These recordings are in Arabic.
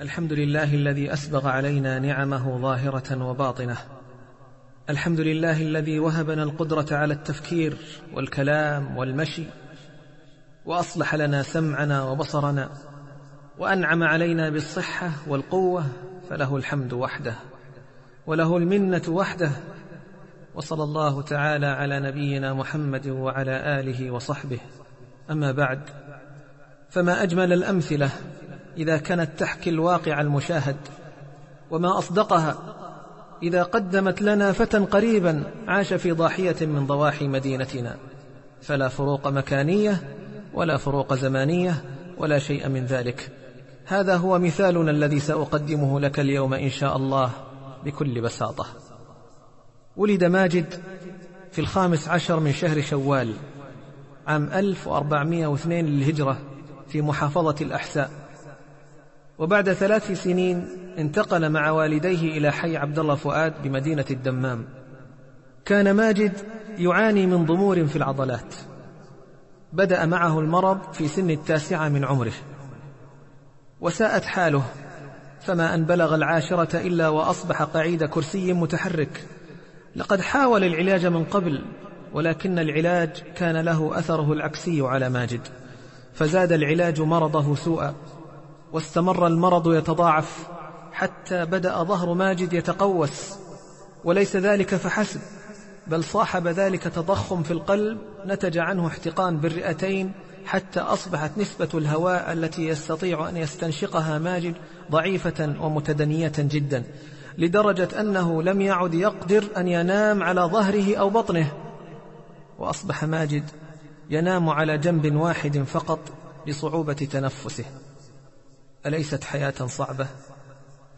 الحمد لله الذي أسبغ علينا نعمه ظاهرة وباطنة. الحمد لله الذي وهبنا القدرة على التفكير والكلام والمشي وأصلح لنا سمعنا وبصرنا وأنعم علينا بالصحة والقوة فله الحمد وحده وله المنة وحده وصلى الله تعالى على نبينا محمد وعلى آله وصحبه. أما بعد فما أجمل الأمثلة إذا كانت تحكي الواقع المشاهد وما أصدقها إذا قدمت لنا فتى قريبا عاش في ضاحية من ضواحي مدينتنا. فلا فروق مكانية ولا فروق زمانية ولا شيء من ذلك. هذا هو مثالنا الذي سأقدمه لك اليوم إن شاء الله بكل بساطة. ولد ماجد في الخامس عشر من شهر شوال عام 1402 للهجرة في محافظة الأحساء. وبعد ثلاث سنين انتقل مع والديه إلى حي عبد الله فؤاد بمدينة الدمام. كان ماجد يعاني من ضمور في العضلات. بدأ معه المرض في سن التاسعة من عمره. وساءت حاله فما أن بلغ العاشرة إلا وأصبح قعيد كرسي متحرك. لقد حاول العلاج من قبل ولكن العلاج كان له أثره العكسي على ماجد. فزاد العلاج مرضه سوءا. واستمر المرض يتضاعف حتى بدأ ظهر ماجد يتقوس وليس ذلك فحسب بل صاحب ذلك تضخم في القلب نتج عنه احتقان بالرئتين حتى أصبحت نسبة الهواء التي يستطيع أن يستنشقها ماجد ضعيفة ومتدنية جدا لدرجة أنه لم يعد يقدر أن ينام على ظهره أو بطنه وأصبح ماجد ينام على جنب واحد فقط لصعوبة تنفسه. أليست حياة صعبة؟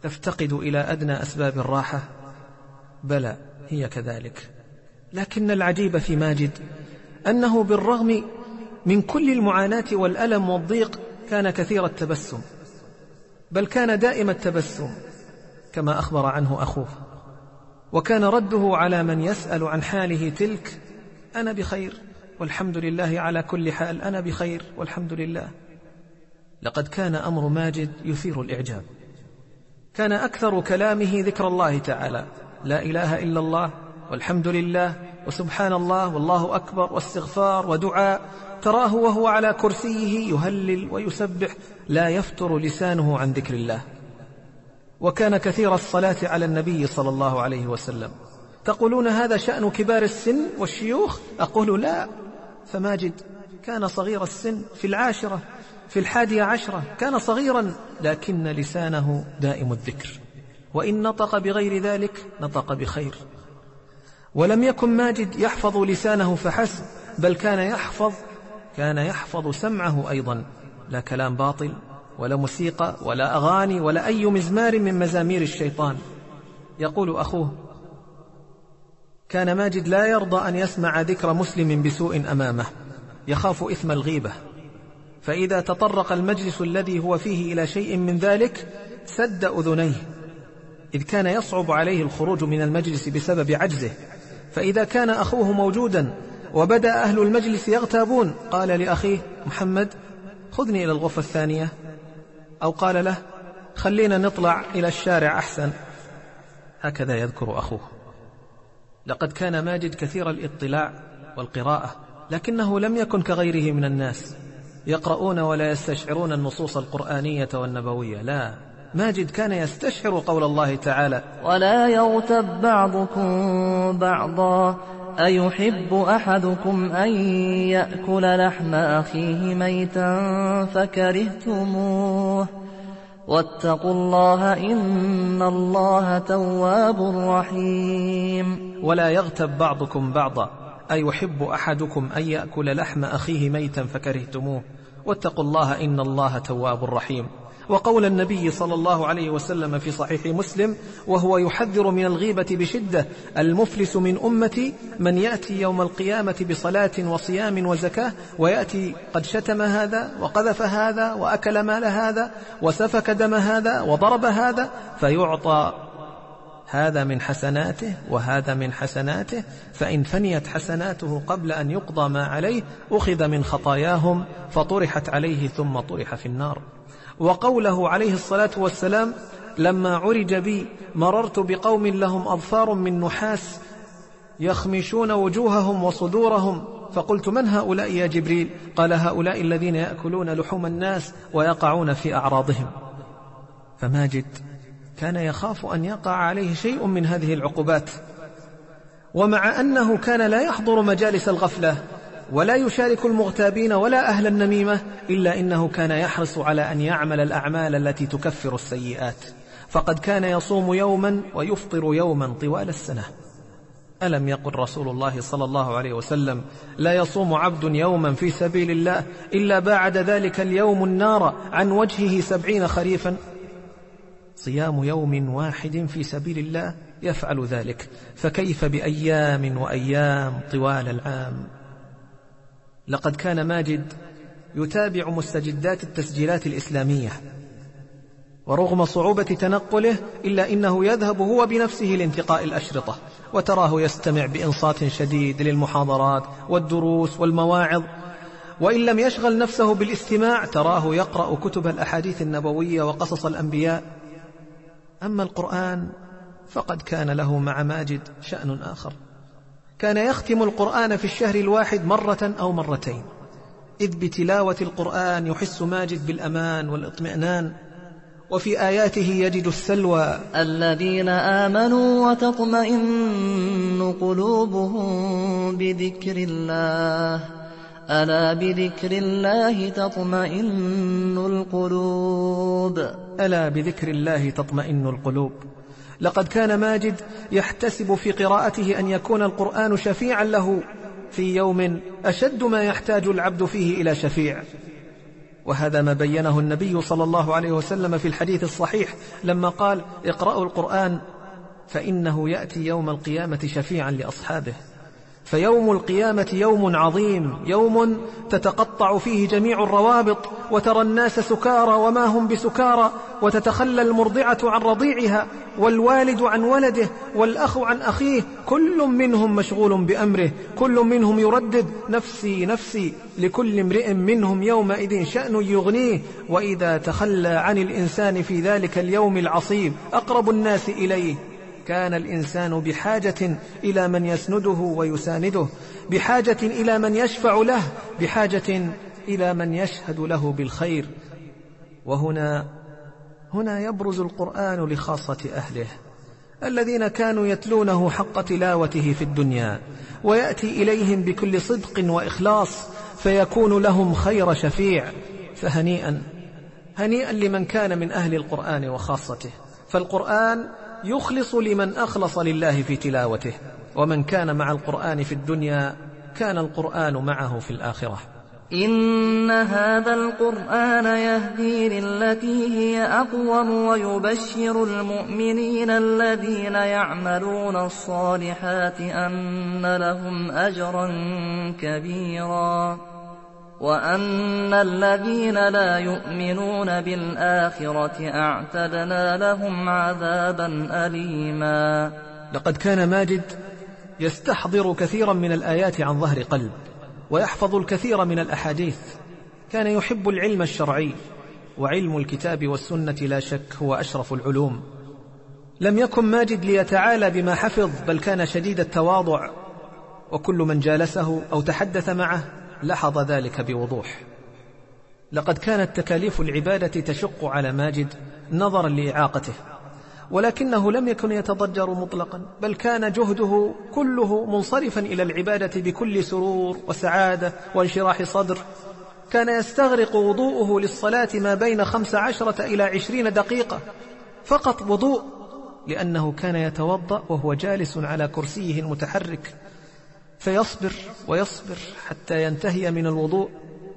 تفتقد إلى أدنى أسباب الراحة؟ بلى هي كذلك. لكن العجيب في ماجد أنه بالرغم من كل المعاناة والألم والضيق كان كثير التبسم بل كان دائم التبسم كما أخبر عنه أخوه. وكان رده على من يسأل عن حاله تلك أنا بخير والحمد لله على كل حال أنا بخير والحمد لله. لقد كان أمر ماجد يثير الإعجاب. كان أكثر كلامه ذكر الله تعالى. لا إله إلا الله والحمد لله وسبحان الله والله أكبر واستغفار ودعاء. تراه وهو على كرسيه يهلل ويسبح لا يفتر لسانه عن ذكر الله. وكان كثير الصلاة على النبي صلى الله عليه وسلم. تقولون هذا شأن كبار السن والشيوخ؟ أقول لا. فماجد كان صغير السن في العاشرة. في الحادية عشرة كان صغيرا لكن لسانه دائم الذكر. وإن نطق بغير ذلك نطق بخير. ولم يكن ماجد يحفظ لسانه فحسب بل كان يحفظ كان يحفظ سمعه أيضا. لا كلام باطل ولا موسيقى ولا أغاني ولا أي مزمار من مزامير الشيطان. يقول أخوه كان ماجد لا يرضى أن يسمع ذكر مسلم بسوء أمامه. يخاف إثم الغيبة. فإذا تطرق المجلس الذي هو فيه إلى شيء من ذلك سد أذنيه. إذ كان يصعب عليه الخروج من المجلس بسبب عجزه. فإذا كان أخوه موجودا وبدأ أهل المجلس يغتابون قال لأخيه محمد خذني إلى الغرفة الثانية. أو قال له خلينا نطلع إلى الشارع أحسن. هكذا يذكر أخوه. لقد كان ماجد كثير الاطلاع والقراءة لكنه لم يكن كغيره من الناس. يقرؤون ولا يستشعرون النصوص القرآنية والنبوية. لا ماجد كان يستشعر قول الله تعالى ولا يغتب بعضكم بعضا أيحب أحدكم أن يأكل لحم أخيه ميتا فكرهتموه. واتقوا الله إن الله تواب رحيم. ولا يغتب بعضكم بعضا أيحب أحدكم أن يأكل لحم أخيه ميتا فكرهتموه. واتقوا الله إن الله تواب رحيم. وقول النبي صلى الله عليه وسلم في صحيح مسلم وهو يحذر من الغيبة بشدة المفلس من أمتي من يأتي يوم القيامة بصلاة وصيام وزكاة ويأتي قد شتم هذا وقذف هذا وأكل مال هذا وسفك دم هذا وضرب هذا فيعطى هذا من حسناته وهذا من حسناته فإن فنيت حسناته قبل أن يقضى ما عليه أخذ من خطاياهم فطرحت عليه ثم طرح في النار. وقوله عليه الصلاة والسلام لما عرج بي مررت بقوم لهم أظفار من نحاس يخمشون وجوههم وصدورهم. فقلت من هؤلاء يا جبريل؟ قال هؤلاء الذين يأكلون لحوم الناس ويقعون في أعراضهم. فماجد كان يخاف أن يقع عليه شيء من هذه العقوبات. ومع أنه كان لا يحضر مجالس الغفلة ولا يشارك المغتابين ولا أهل النميمة إلا إنه كان يحرص على أن يعمل الأعمال التي تكفر السيئات. فقد كان يصوم يوما ويفطر يوما طوال السنة. ألم يقل رسول الله صلى الله عليه وسلم لا يصوم عبد يوما في سبيل الله إلا باعد ذلك اليوم النار عن وجهه سبعين خريفا صيام يوم واحد في سبيل الله يفعل ذلك. فكيف بأيام وأيام طوال العام؟ لقد كان ماجد يتابع مستجدات التسجيلات الإسلامية ورغم صعوبة تنقله إلا إنه يذهب هو بنفسه لانتقاء الأشرطة وتراه يستمع بإنصات شديد للمحاضرات والدروس والمواعظ. وإن لم يشغل نفسه بالاستماع تراه يقرأ كتب الأحاديث النبوية وقصص الأنبياء أما القرآن فقد كان له مع ماجد شأن آخر. كان يختم القرآن في الشهر الواحد مرة أو مرتين. إذ بتلاوة القرآن يحس ماجد بالأمان والإطمئنان وفي آياته يجد السلوى. الذين آمنوا وتطمئن قلوبهم بذكر الله. ألا بذكر الله تطمئن القلوب؟ ألا بذكر الله تطمئن القلوب. لقد كان ماجد يحتسب في قراءته أن يكون القرآن شفيعا له في يوم أشد ما يحتاج العبد فيه إلى شفيع. وهذا ما بينه النبي صلى الله عليه وسلم في الحديث الصحيح لما قال اقرأوا القرآن فإنه يأتي يوم القيامة شفيعا لأصحابه. فيوم القيامة يوم عظيم يوم تتقطع فيه جميع الروابط وترى الناس سكارى وما هم بسكارى وتتخلى المرضعة عن رضيعها والوالد عن ولده والأخ عن أخيه كل منهم مشغول بأمره كل منهم يردد نفسي نفسي لكل امرئ منهم يومئذ شأن يغنيه وإذا تخلى عن الإنسان في ذلك اليوم العصيب أقرب الناس إليه. كان الإنسان بحاجة إلى من يسنده ويسانده بحاجة إلى من يشفع له بحاجة إلى من يشهد له بالخير. وهنا هنا يبرز القرآن لخاصة أهله. الذين كانوا يتلونه حق تلاوته في الدنيا ويأتي إليهم بكل صدق وإخلاص فيكون لهم خير شفيع. فهنيئا هنيئا لمن كان من أهل القرآن وخاصته. فالقرآن يخلص لمن أخلص لله في تلاوته ومن كان مع القرآن في الدنيا كان القرآن معه في الآخرة. إن هذا القرآن يهدي للتي هي أقوم ويبشر المؤمنين الذين يعملون الصالحات أن لهم أجرا كبيرا. وأن الذين لا يؤمنون بالآخرة أعتدنا لهم عذابا أليما. لقد كان ماجد يستحضر كثيرا من الآيات عن ظهر قلب ويحفظ الكثير من الأحاديث. كان يحب العلم الشرعي وعلم الكتاب والسنة لا شك هو أشرف العلوم. لم يكن ماجد ليتعالى بما حفظ بل كان شديد التواضع. وكل من جالسه أو تحدث معه لاحظ ذلك بوضوح. لقد كانت تكاليف العبادة تشق على ماجد نظرا لإعاقته ولكنه لم يكن يتضجر مطلقا بل كان جهده كله منصرفا إلى العبادة بكل سرور وسعادة وانشراح صدر. كان يستغرق وضوءه للصلاة ما بين خمس عشرة إلى عشرين دقيقة فقط وضوء لأنه كان يتوضأ وهو جالس على كرسيه المتحرك. فيصبر ويصبر حتى ينتهي من الوضوء.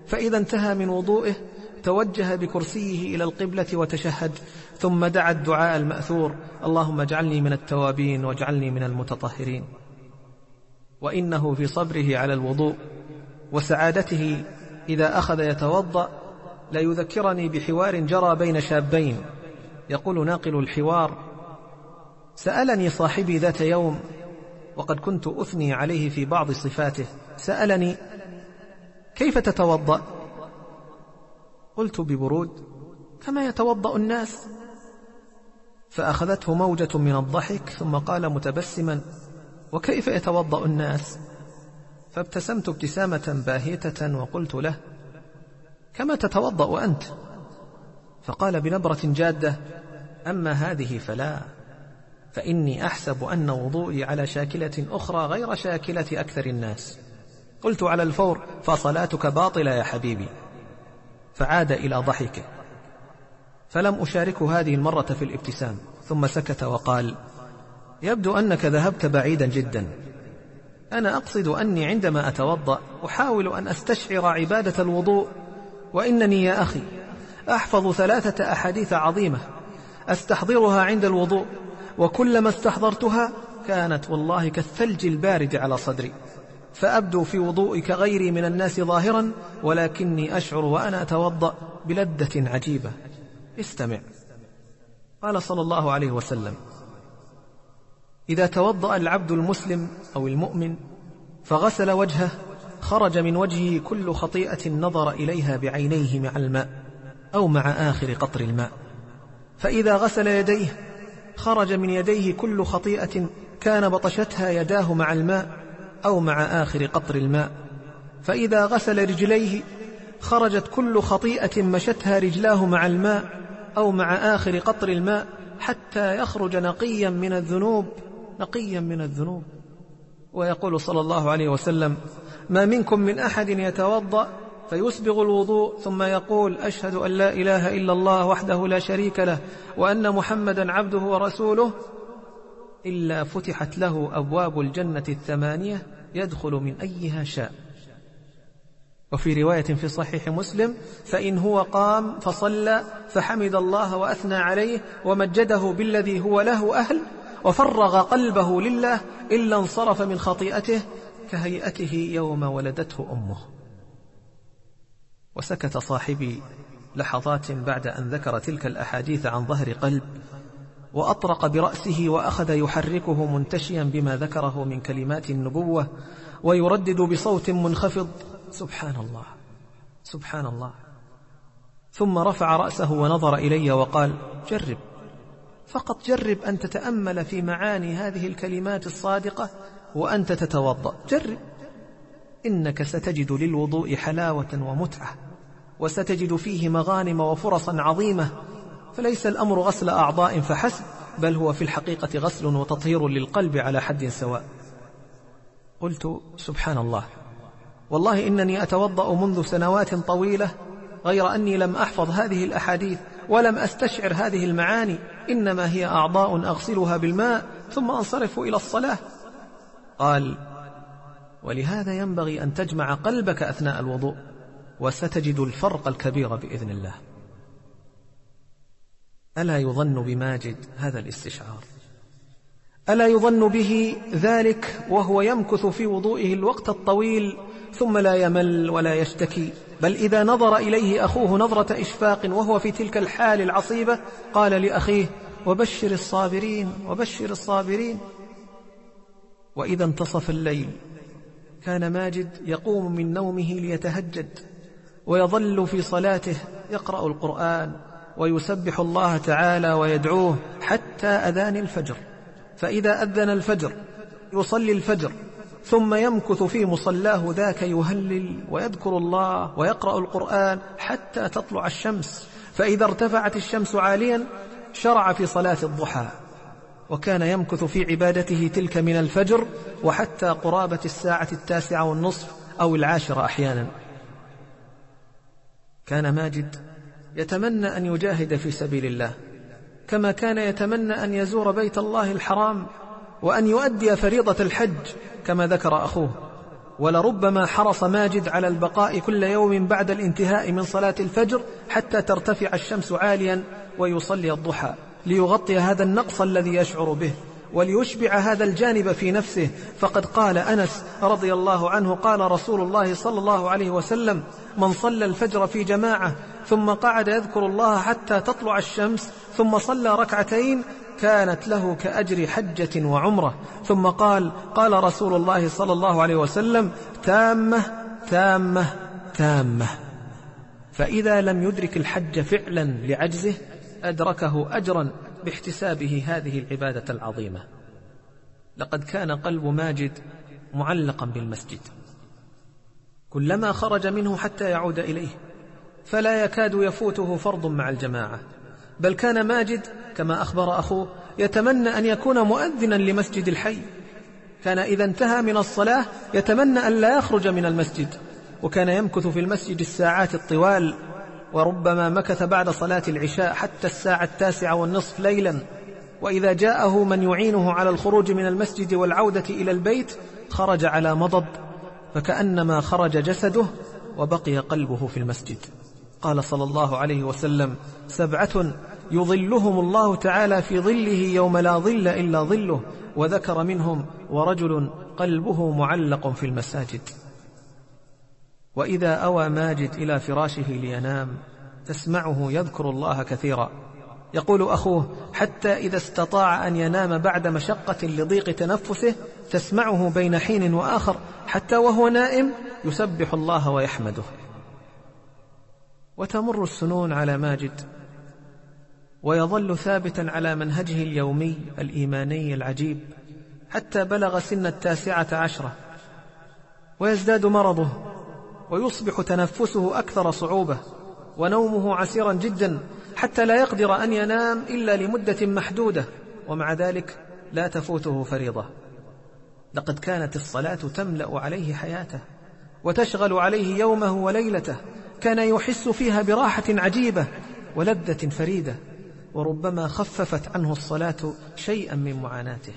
فإذا انتهى من وضوئه توجه بكرسيه إلى القبلة وتشهد ثم دعا الدعاء المأثور اللهم اجعلني من التوابين واجعلني من المتطهرين. وإنه في صبره على الوضوء وسعادته إذا أخذ يتوضأ لا يذكرني بحوار جرى بين شابين. يقول ناقل الحوار سألني صاحبي ذات يوم وقد كنت أثني عليه في بعض صفاته. سألني كيف تتوضأ؟ قلت ببرود كما يتوضأ الناس. فأخذته موجة من الضحك ثم قال متبسما وكيف يتوضأ الناس؟ فابتسمت ابتسامة باهتة وقلت له كما تتوضأ أنت. فقال بنبرة جادة أما هذه فلا. فإني أحسب أن وضوئي على شاكلة أخرى غير شاكلة أكثر الناس. قلت على الفور فصلاتك باطلة يا حبيبي. فعاد إلى ضحكه فلم أشاركه هذه المرة في الابتسام ثم سكت وقال يبدو أنك ذهبت بعيدا جدا. أنا أقصد أني عندما أتوضأ أحاول أن أستشعر عبادة الوضوء وإنني يا أخي أحفظ ثلاثة أحاديث عظيمة أستحضرها عند الوضوء. وكلما استحضرتها كانت والله كالثلج البارد على صدري. فأبدو في وضوئي كغيري من الناس ظاهرا ولكني أشعر وأنا أتوضأ بلذة عجيبة. استمع. قال صلى الله عليه وسلم إذا توضأ العبد المسلم أو المؤمن فغسل وجهه خرج من وجهه كل خطيئة نظر إليها بعينيه مع الماء أو مع آخر قطر الماء. فإذا غسل يديه خرج من يديه كل خطيئة كان بطشتها يداه مع الماء أو مع آخر قطر الماء. فإذا غسل رجليه خرجت كل خطيئة مشتها رجلاه مع الماء أو مع آخر قطر الماء حتى يخرج نقيا من الذنوب نقيا من الذنوب. ويقول صلى الله عليه وسلم ما منكم من أحد يتوضأ فيسبغ الوضوء ثم يقول أشهد أن لا إله إلا الله وحده لا شريك له وأن محمدا عبده ورسوله إلا فتحت له أبواب الجنة الثمانية يدخل من أيها شاء. وفي رواية في صحيح مسلم فإن هو قام فصلى فحمد الله وأثنى عليه ومجده بالذي هو له أهل وفرغ قلبه لله إلا انصرف من خطيئته كهيئته يوم ولدته أمه. وسكت صاحبي لحظات بعد أن ذكر تلك الأحاديث عن ظهر قلب وأطرق برأسه وأخذ يحركه منتشيا بما ذكره من كلمات النبوة ويردد بصوت منخفض سبحان الله سبحان الله. ثم رفع رأسه ونظر إلي وقال جرب فقط جرب أن تتأمل في معاني هذه الكلمات الصادقة وأنت تتوضأ جرب. إنك ستجد للوضوء حلاوة ومتعة وستجد فيه مغانم وفرصا عظيمة فليس الأمر غسل أعضاء فحسب بل هو في الحقيقة غسل وتطهير للقلب على حد سواء. قلت سبحان الله. والله إنني أتوضأ منذ سنوات طويلة غير أني لم أحفظ هذه الأحاديث ولم أستشعر هذه المعاني إنما هي أعضاء أغسلها بالماء ثم أنصرف إلى الصلاة. قال ولهذا ينبغي أن تجمع قلبك أثناء الوضوء وستجد الفرق الكبير بإذن الله. ألا يظن بماجد هذا الاستشعار؟ ألا يظن به ذلك وهو يمكث في وضوئه الوقت الطويل ثم لا يمل ولا يشتكي؟ بل إذا نظر إليه أخوه نظرة إشفاق وهو في تلك الحال العصيبة قال لأخيه وبشر الصابرين وبشر الصابرين. وإذا انتصف الليل كان ماجد يقوم من نومه ليتهجد ويظل في صلاته يقرأ القرآن ويسبح الله تعالى ويدعوه حتى أذان الفجر. فإذا أذن الفجر يصلي الفجر ثم يمكث في مصلاه ذاك يهلل ويذكر الله ويقرأ القرآن حتى تطلع الشمس. فإذا ارتفعت الشمس عاليا شرع في صلاة الضحى. وكان يمكث في عبادته تلك من الفجر وحتى قرابة الساعة التاسعة والنصف أو العاشرة أحيانا. كان ماجد يتمنى أن يجاهد في سبيل الله كما كان يتمنى أن يزور بيت الله الحرام وأن يؤدي فريضة الحج كما ذكر أخوه. ولربما حرص ماجد على البقاء كل يوم بعد الانتهاء من صلاة الفجر حتى ترتفع الشمس عاليا ويصلي الضحى. ليغطي هذا النقص الذي يشعر به وليشبع هذا الجانب في نفسه. فقد قال أنس رضي الله عنه قال رسول الله صلى الله عليه وسلم من صلى الفجر في جماعة ثم قعد يذكر الله حتى تطلع الشمس ثم صلى ركعتين كانت له كأجر حجة وعمرة. ثم قال قال رسول الله صلى الله عليه وسلم تامة تامة تامة. فإذا لم يدرك الحج فعلا لعجزه أدركه أجرا باحتسابه هذه العبادة العظيمة. لقد كان قلب ماجد معلقا بالمسجد. كلما خرج منه حتى يعود إليه فلا يكاد يفوته فرض مع الجماعة. بل كان ماجد كما أخبر أخوه يتمنى أن يكون مؤذنا لمسجد الحي. كان إذا انتهى من الصلاة يتمنى أن لا يخرج من المسجد. وكان يمكث في المسجد الساعات الطوال وربما مكث بعد صلاة العشاء حتى الساعة التاسعة والنصف ليلا. وإذا جاءه من يعينه على الخروج من المسجد والعودة إلى البيت خرج على مضض فكأنما خرج جسده وبقي قلبه في المسجد. قال صلى الله عليه وسلم سبعة يظلهم الله تعالى في ظله يوم لا ظل إلا ظله وذكر منهم ورجل قلبه معلق في المساجد. وإذا أوى ماجد إلى فراشه لينام تسمعه يذكر الله كثيرا. يقول أخوه حتى إذا استطاع أن ينام بعد مشقة لضيق تنفسه تسمعه بين حين وآخر حتى وهو نائم يسبح الله ويحمده. وتمر السنون على ماجد ويظل ثابتا على منهجه اليومي الإيماني العجيب حتى بلغ سن التاسعة عشرة. ويزداد مرضه ويصبح تنفسه أكثر صعوبة ونومه عسيرا جدا حتى لا يقدر أن ينام إلا لمدة محدودة ومع ذلك لا تفوته فريضة. لقد كانت الصلاة تملأ عليه حياته وتشغل عليه يومه وليلته كان يحس فيها براحة عجيبة ولذة فريدة وربما خففت عنه الصلاة شيئا من معاناته.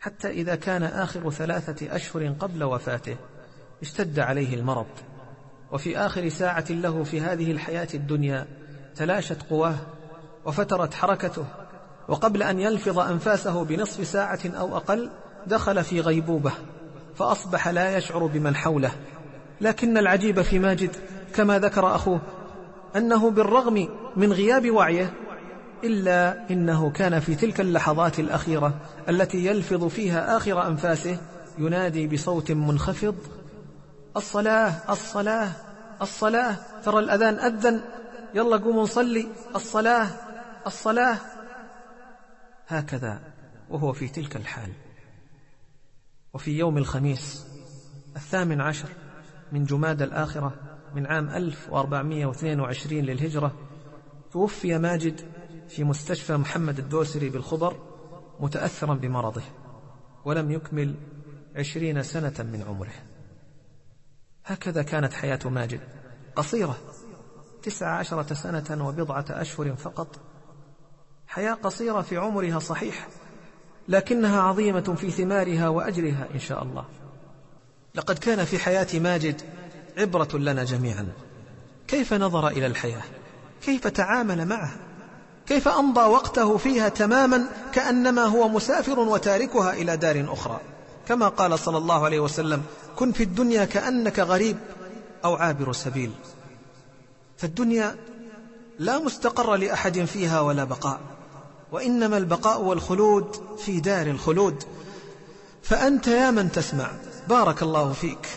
حتى إذا كان آخر ثلاثة أشهر قبل وفاته اشتد عليه المرض. وفي آخر ساعة له في هذه الحياة الدنيا تلاشت قواه وفترت حركته وقبل أن يلفظ أنفاسه بنصف ساعة أو أقل دخل في غيبوبة فأصبح لا يشعر بمن حوله. لكن العجيب في ماجد كما ذكر أخوه أنه بالرغم من غياب وعيه إلا إنه كان في تلك اللحظات الأخيرة التي يلفظ فيها آخر أنفاسه ينادي بصوت منخفض الصلاة الصلاة الصلاة. ترى الأذان أذن. يلا قوموا نصلي. الصلاة الصلاة. هكذا وهو في تلك الحال. وفي يوم الخميس الثامن عشر من جماد الآخرة من عام 1422 للهجرة توفي ماجد في مستشفى محمد الدوسري بالخضر متأثرا بمرضه ولم يكمل عشرين سنة من عمره. هكذا كانت حياة ماجد. قصيرة تسع عشرة سنة وبضعة أشهر فقط. حياة قصيرة في عمرها صحيح لكنها عظيمة في ثمارها وأجرها إن شاء الله. لقد كان في حياة ماجد عبرة لنا جميعا. كيف نظر إلى الحياة؟ كيف تعامل معها؟ كيف أمضى وقته فيها تماما كأنما هو مسافر وتاركها إلى دار أخرى؟ كما قال صلى الله عليه وسلم كن في الدنيا كأنك غريب أو عابر سبيل. فالدنيا لا مستقر لأحد فيها ولا بقاء وإنما البقاء والخلود في دار الخلود. فأنت يا من تسمع بارك الله فيك.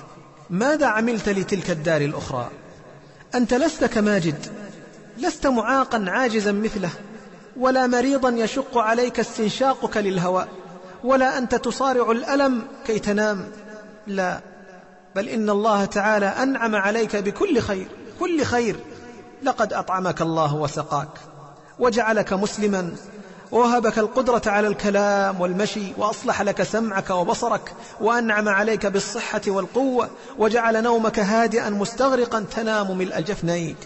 ماذا عملت لتلك الدار الأخرى؟ أنت لست كماجد لست معاقا عاجزا مثله ولا مريضا يشق عليك استنشاقك للهواء ولا أنت تصارع الألم كي تنام. لا بل إن الله تعالى أنعم عليك بكل خير كل خير. لقد أطعمك الله وسقاك وجعلك مسلما ووهبك القدرة على الكلام والمشي وأصلح لك سمعك وبصرك وأنعم عليك بالصحة والقوة وجعل نومك هادئا مستغرقا تنام ملء جفنيك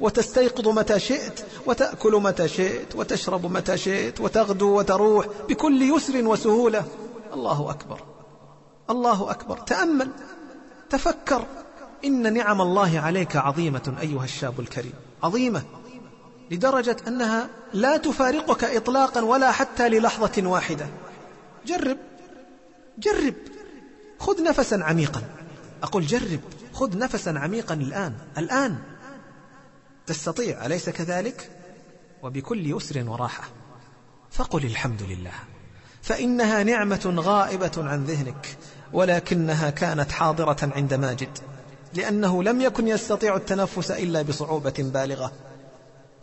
وتستيقظ متى شئت وتأكل متى شئت وتشرب متى شئت وتغدو وتروح بكل يسر وسهولة. الله أكبر الله أكبر. تأمل. تفكر إن نعم الله عليك عظيمة أيها الشاب الكريم. عظيمة لدرجة أنها لا تفارقك إطلاقا ولا حتى للحظة واحدة. جرب جرب. خذ نفسا عميقا. أقول جرب خذ نفسا عميقا الآن الآن. تستطيع أليس كذلك؟ وبكل يسر وراحة. فقل الحمد لله. فإنها نعمة غائبة عن ذهنك ولكنها كانت حاضرة عند ماجد لأنه لم يكن يستطيع التنفس إلا بصعوبة بالغة.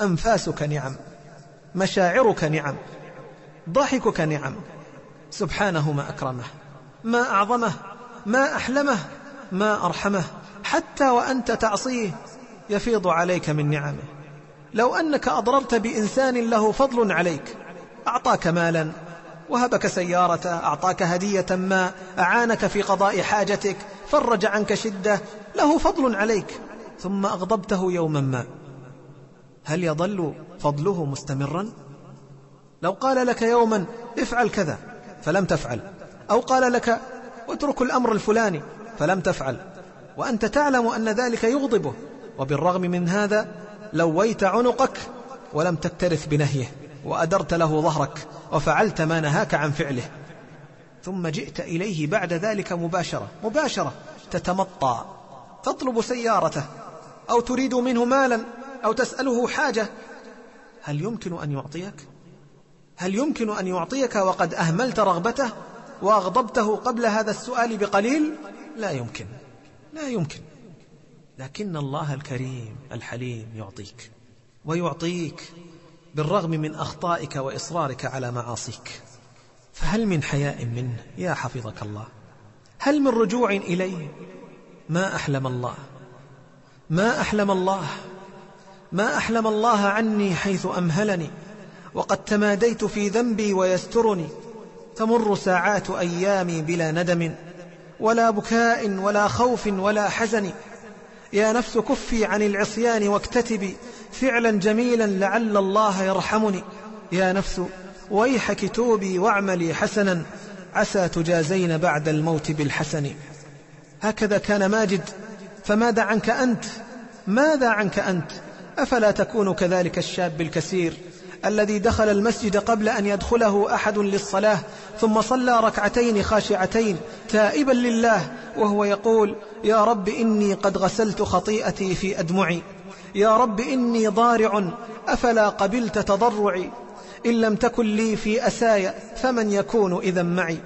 أنفاسك نعم مشاعرك نعم ضحكك نعم. سبحانه ما أكرمه ما أعظمه ما أحلمه ما أرحمه حتى وأنت تعصيه يفيض عليك من نعمه. لو أنك أضررت بإنسان له فضل عليك أعطاك مالا وهبك سيارة أعطاك هدية ما أعانك في قضاء حاجتك فرج عنك شدة له فضل عليك ثم أغضبته يوما ما. هل يظل فضله مستمرا؟ لو قال لك يوما افعل كذا فلم تفعل. أو قال لك اترك الأمر الفلاني فلم تفعل. وأنت تعلم أن ذلك يغضبه. وبالرغم من هذا لويت عنقك ولم تكترث بنهيه. وأدرت له ظهرك وفعلت ما نهاك عن فعله. ثم جئت إليه بعد ذلك مباشرة. مباشرة تتمطى تطلب سيارته أو تريد منه مالا أو تسأله حاجة. هل يمكن أن يعطيك؟ هل يمكن أن يعطيك وقد أهملت رغبته وأغضبته قبل هذا السؤال بقليل؟ لا يمكن. لا يمكن. لكن الله الكريم الحليم يعطيك ويعطيك. بالرغم من أخطائك وإصرارك على معاصيك. فهل من حياء منه؟ يا حفظك الله. هل من رجوع إليه؟ ما أحلم الله. ما أحلم الله. ما أحلم الله عني حيث أمهلني. وقد تماديت في ذنبي ويسترني. تمر ساعات أيامي بلا ندم. ولا بكاء ولا خوف ولا حزن. يا نفس كفي عن العصيان واكتتبي. فعلا جميلا لعل الله يرحمني. يا نفس ويحك توبي واعملي حسنا. عسى تجازين بعد الموت بالحسن. هكذا كان ماجد. فماذا عنك أنت؟ ماذا عنك أنت؟ أفلا تكون كذلك الشاب الكثير الذي دخل المسجد قبل أن يدخله أحد للصلاة ثم صلى ركعتين خاشعتين تائبا لله وهو يقول يا رب إني قد غسلت خطيئتي في أدمعي. يا رب إني ضارع أفلا قبلت تضرعي؟ إن لم تكن لي في أسايا فمن يكون إذا معي؟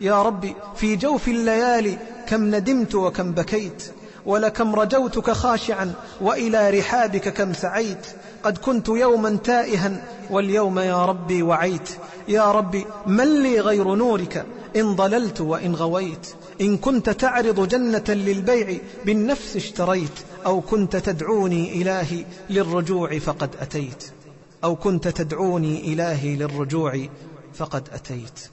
يا رب في جوف الليالي كم ندمت وكم بكيت ولكم رجوتك خاشعا وإلى رحابك كم سعيت؟ قد كنت يوما تائها واليوم يا ربي وعيت. يا ربي من لي غير نورك؟ إن ضللت وإن غويت إن كنت تعرض جنة للبيع بالنفس اشتريت أو كنت تدعوني إلهي للرجوع فقد أتيت. أو كنت تدعوني إلهي للرجوع فقد أتيت.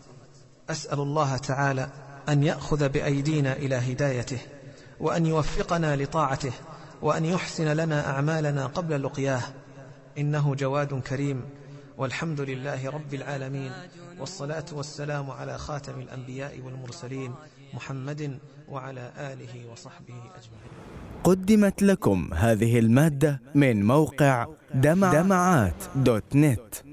أسأل الله تعالى أن يأخذ بأيدينا إلى هدايته وأن يوفقنا لطاعته وأن يحسن لنا أعمالنا قبل لقياه إنه جواد كريم. والحمد لله رب العالمين والصلاة والسلام على خاتم الأنبياء والمرسلين محمد وعلى آله وصحبه أجمعين. قدمت لكم هذه المادة من موقع دمعات دوت نت.